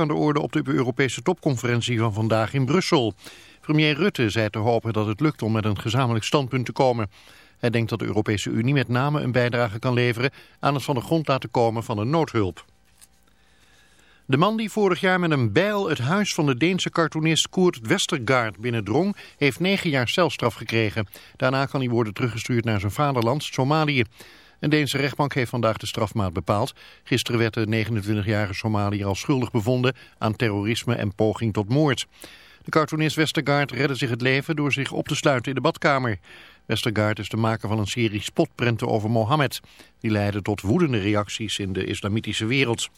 aan de orde op de Europese topconferentie van vandaag in Brussel. Premier Rutte zei te hopen dat het lukt om met een gezamenlijk standpunt te komen. Hij denkt dat de Europese Unie met name een bijdrage kan leveren aan het van de grond laten komen van de noodhulp. De man die vorig jaar met een bijl het huis van de Deense cartoonist Koert Westergaard binnendrong, heeft negen jaar celstraf gekregen. Daarna kan hij worden teruggestuurd naar zijn vaderland, Somalië. Een Deense rechtbank heeft vandaag de strafmaat bepaald. Gisteren werd de 29-jarige Somaliër al schuldig bevonden aan terrorisme en poging tot moord. De cartoonist Westergaard redde zich het leven door zich op te sluiten in de badkamer. Westergaard is de maker van een serie spotprenten over Mohammed. Die leidden tot woedende reacties in de islamitische wereld.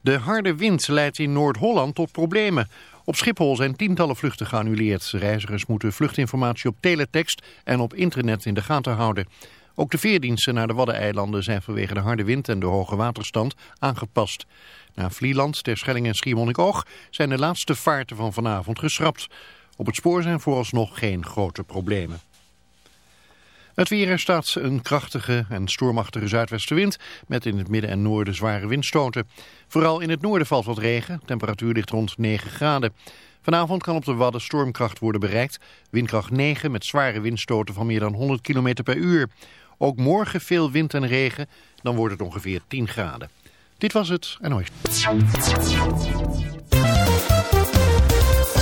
De harde wind leidt in Noord-Holland tot problemen. Op Schiphol zijn tientallen vluchten geannuleerd. Reizigers moeten vluchtinformatie op teletext en op internet in de gaten houden. Ook de veerdiensten naar de Waddeneilanden zijn vanwege de harde wind en de hoge waterstand aangepast. Naar Vlieland, Terschelling en Schiermonnikoog zijn de laatste vaarten van vanavond geschrapt. Op het spoor zijn vooralsnog geen grote problemen. Het weer er staat een krachtige en stormachtige zuidwestenwind met in het midden en noorden zware windstoten. Vooral in het noorden valt wat regen, temperatuur ligt rond 9 graden. Vanavond kan op de Wadden stormkracht worden bereikt, windkracht 9 met zware windstoten van meer dan 100 km per uur. Ook morgen veel wind en regen, dan wordt het ongeveer 10 graden. Dit was het en ooit.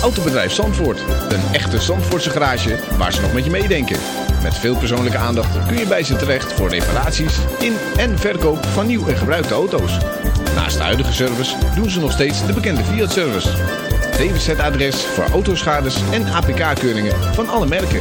Autobedrijf Zandvoort. Een echte Zandvoortse garage waar ze nog met je meedenken. Met veel persoonlijke aandacht kun je bij ze terecht voor reparaties in en verkoop van nieuw en gebruikte auto's. Naast de huidige service doen ze nog steeds de bekende Fiat-service. DWZ-adres voor autoschades en APK-keuringen van alle merken.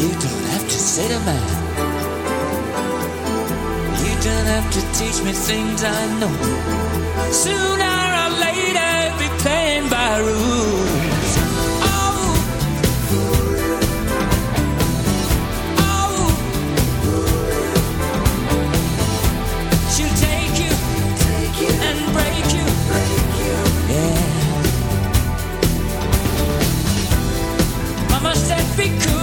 You don't have to say to man. You don't have to teach me things I know. Sooner or later, I'll be playing by rules. be cool.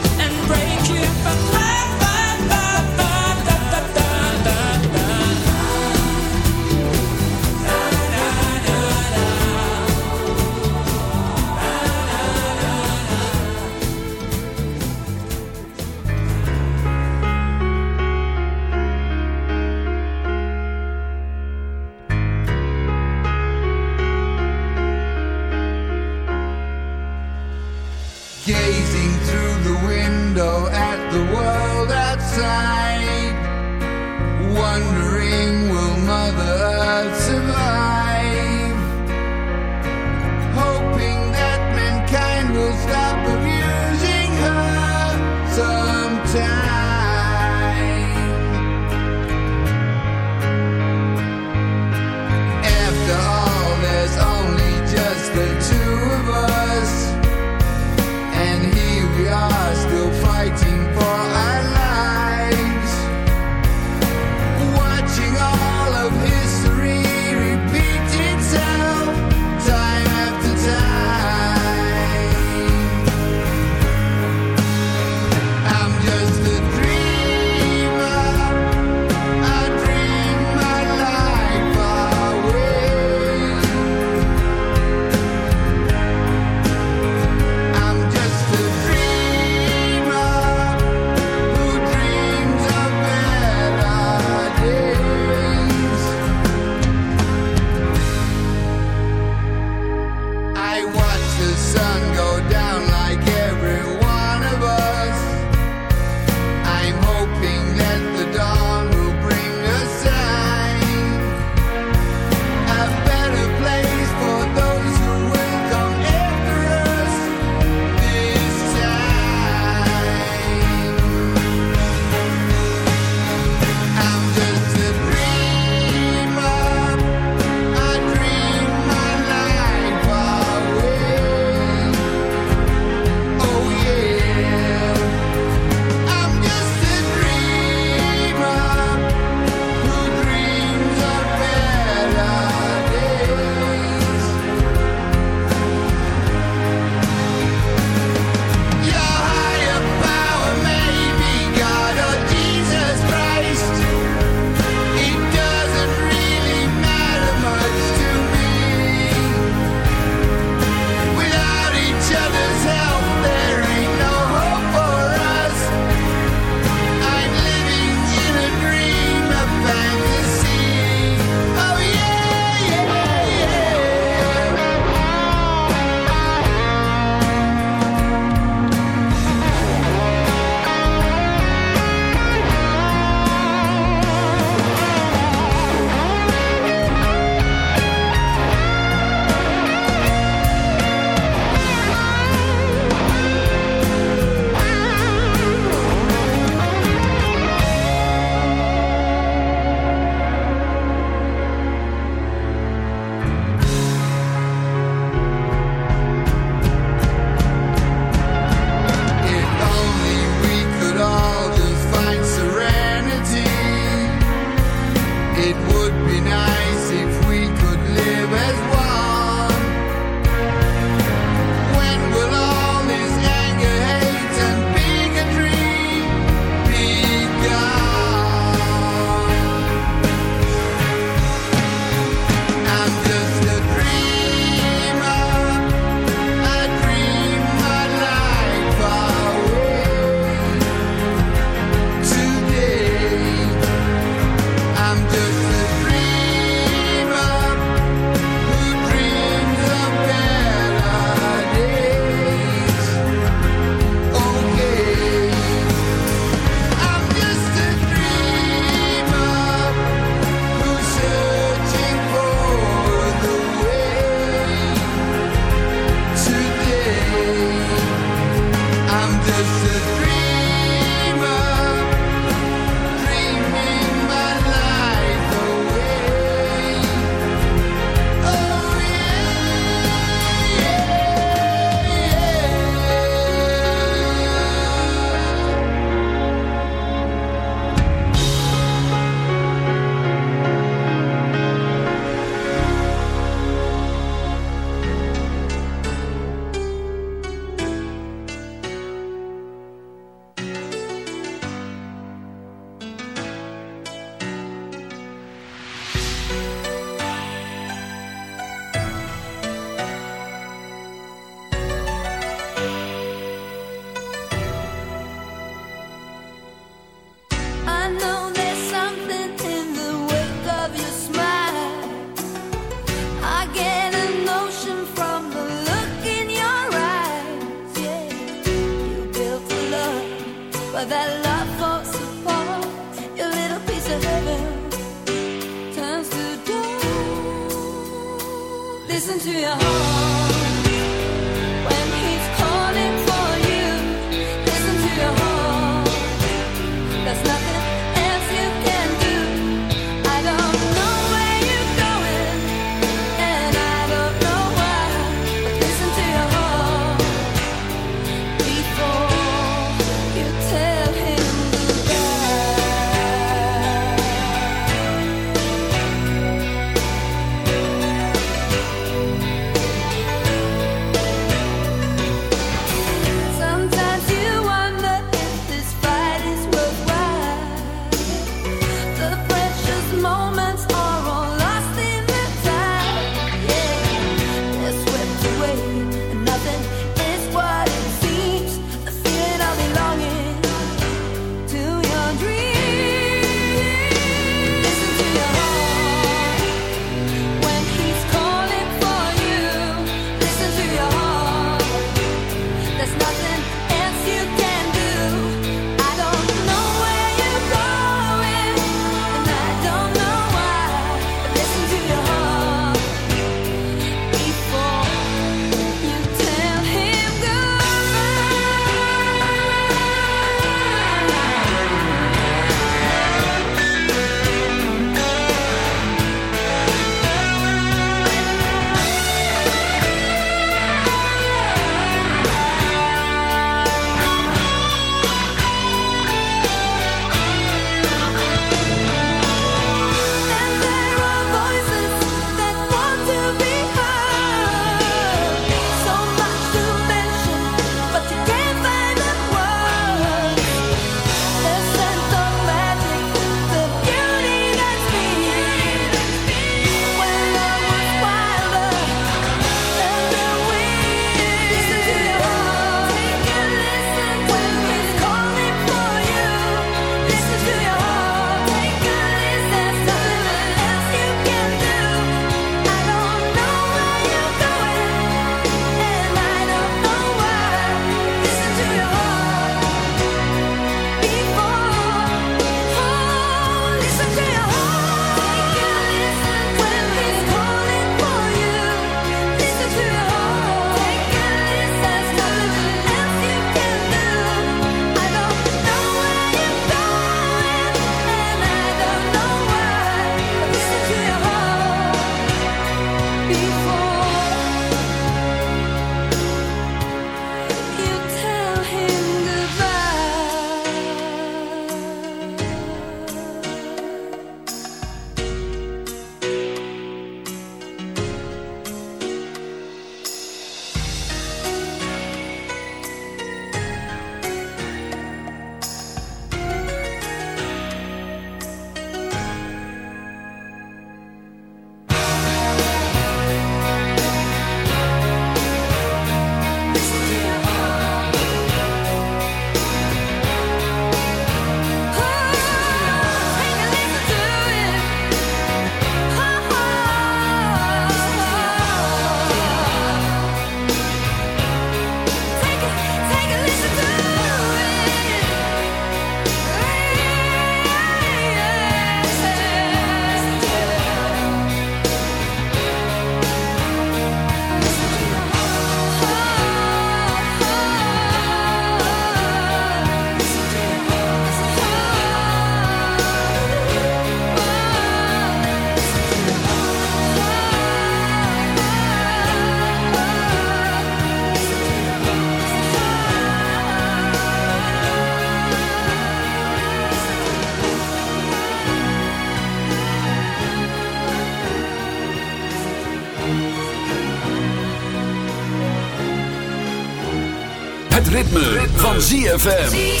Ritme, van ZFM.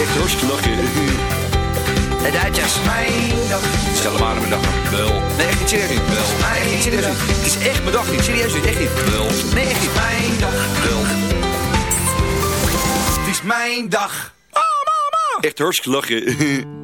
Echt hartstikke lachen. De Duitsers. Mijn dag. Stel hem aan mijn dag. Wel. Nee, echt niet serieus. Wel. Nee, echt niet serieus. Het is echt mijn dag niet. Serieus niet. Echt niet. Wel. Nee, echt niet. Mijn dag. Wel. Het is mijn dag. Oh, mama. Echt hartstikke lachen.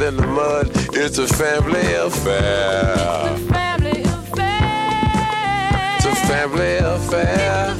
Thicker than the mud. It's a family affair. A Family affair. It's a family affair.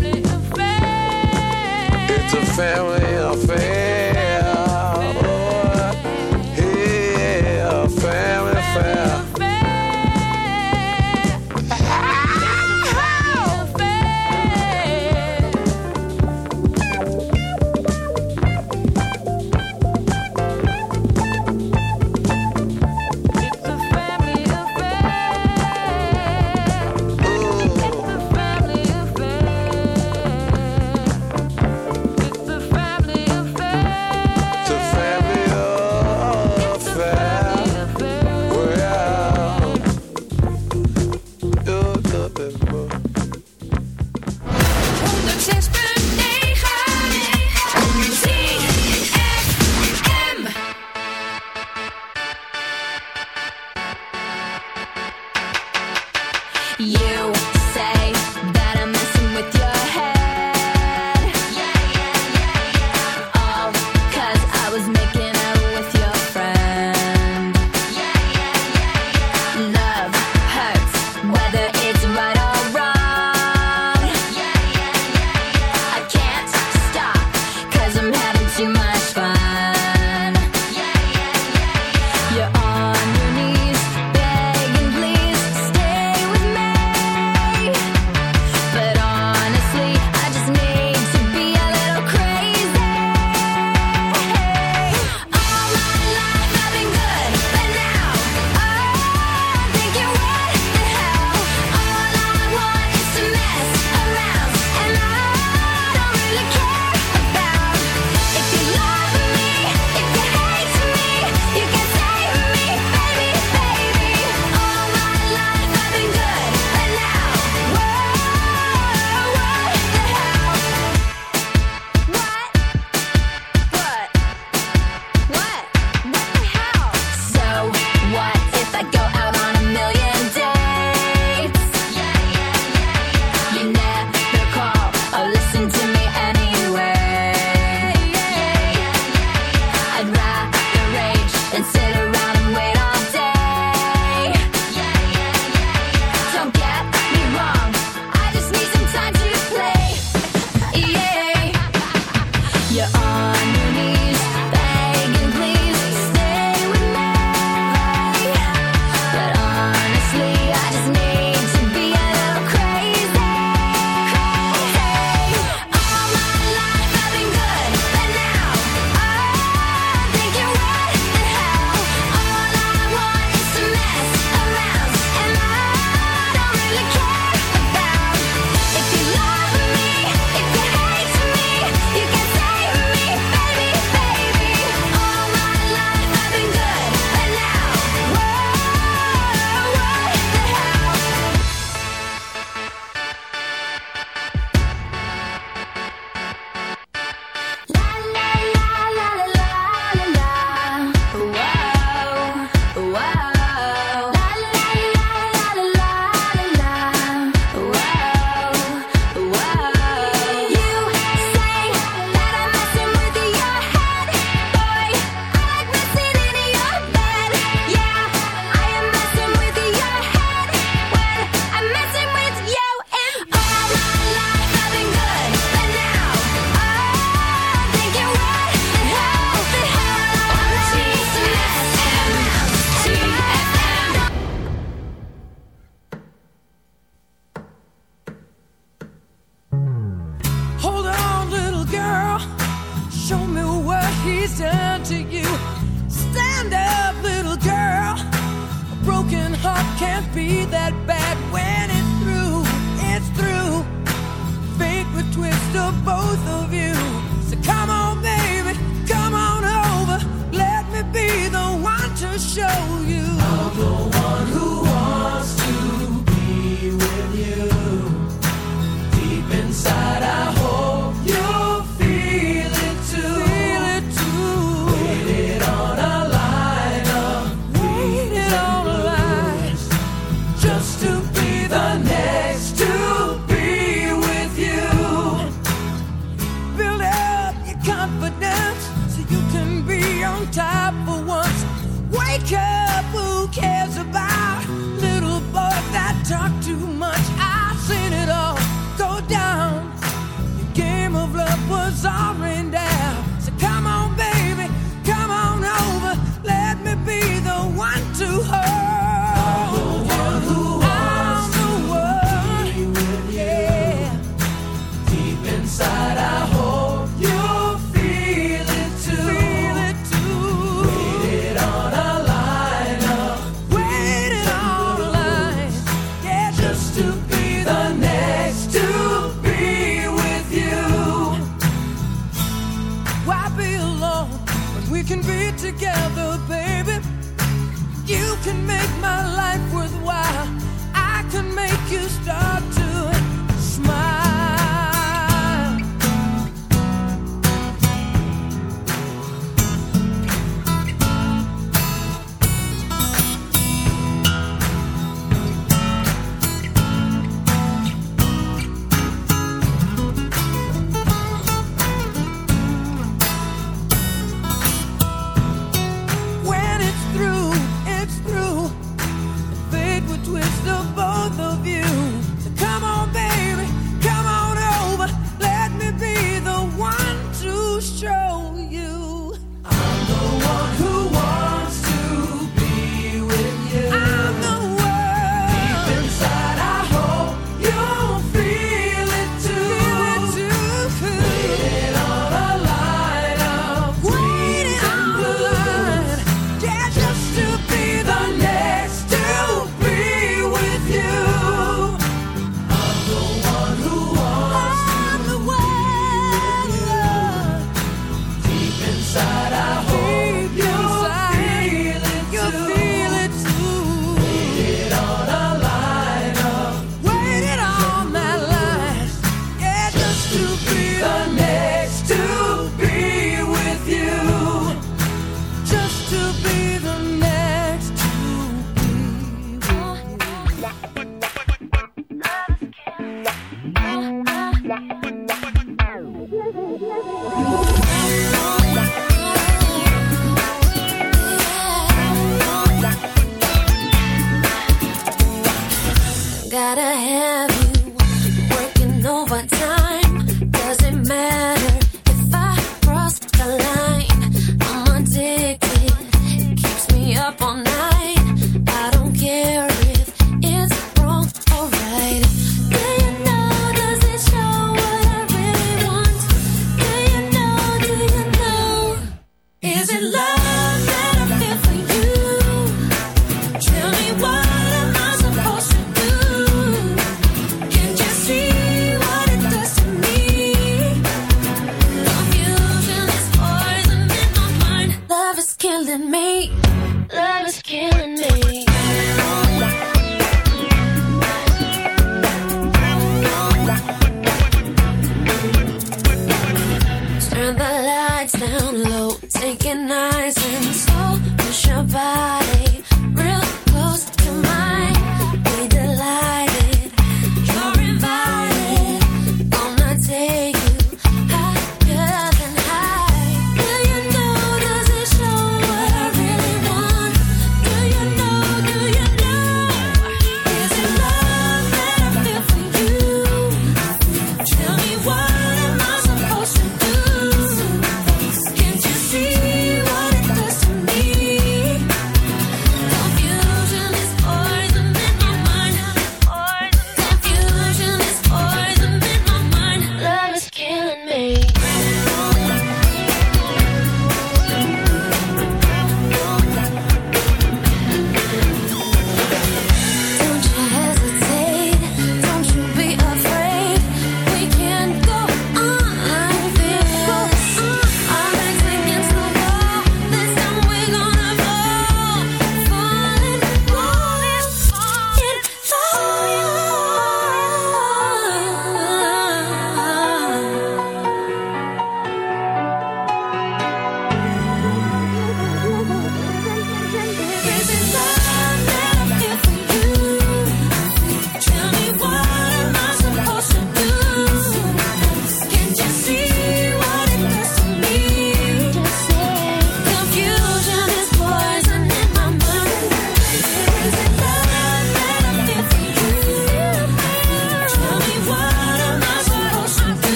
a family affair. confidence so you can be on top for once. Wake up, who cares about?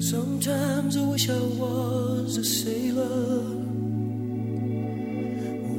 Sometimes I wish I was a sailor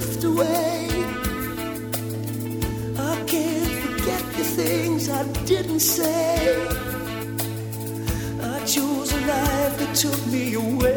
drift away. I can't forget the things I didn't say. I chose a life that took me away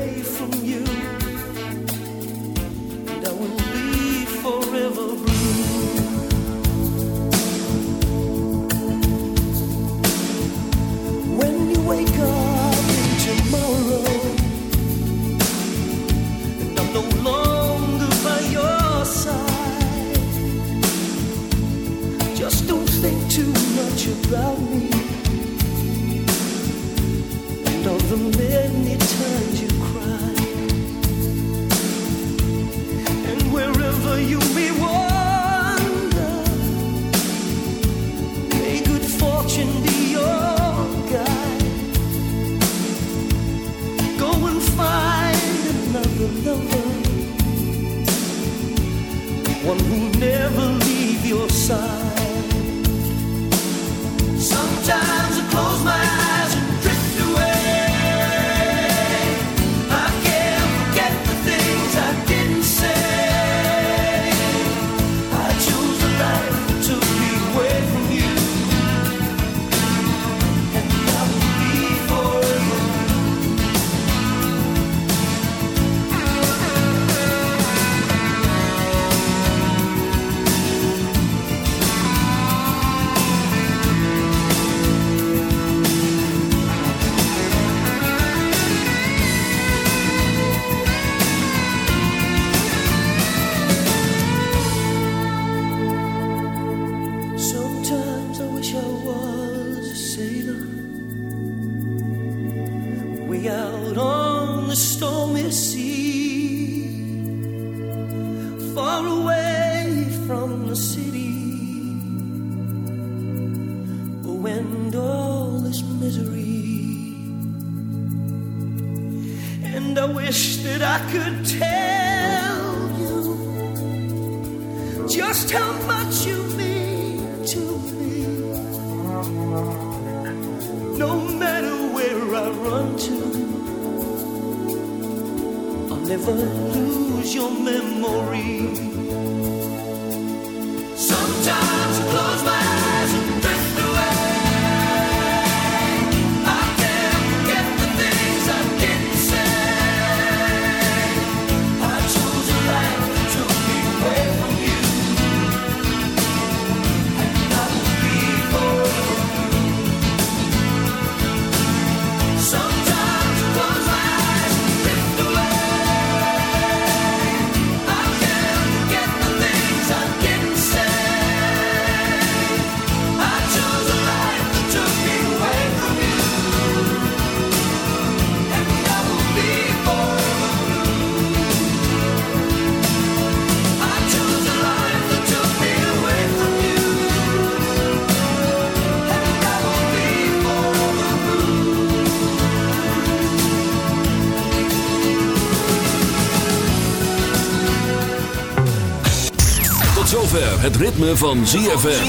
ritme van ZFM.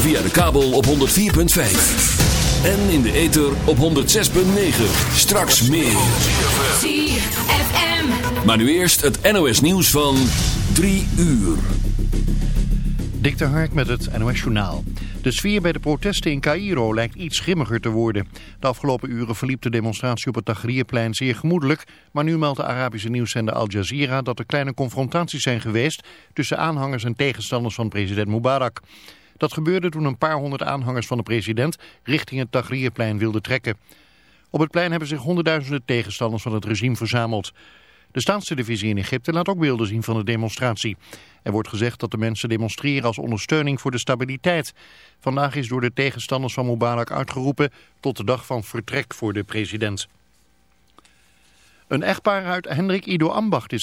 Via de kabel op 104.5. En in de ether op 106.9. Straks meer. ZFM. Maar nu eerst het NOS nieuws van 3 uur. Dik de Hark met het NOS Journaal. De sfeer bij de protesten in Cairo lijkt iets grimmiger te worden. De afgelopen uren verliep de demonstratie op het Tahrirplein zeer gemoedelijk. Maar nu meldt de Arabische nieuwszender Al Jazeera dat er kleine confrontaties zijn geweest... tussen aanhangers en tegenstanders van president Mubarak. Dat gebeurde toen een paar honderd aanhangers van de president richting het Tahrirplein wilden trekken. Op het plein hebben zich honderdduizenden tegenstanders van het regime verzameld. De staatstelevisie in Egypte laat ook beelden zien van de demonstratie. Er wordt gezegd dat de mensen demonstreren als ondersteuning voor de stabiliteit. Vandaag is door de tegenstanders van Mubarak uitgeroepen tot de dag van vertrek voor de president. Een echtpaar uit Hendrik Ido Ambacht is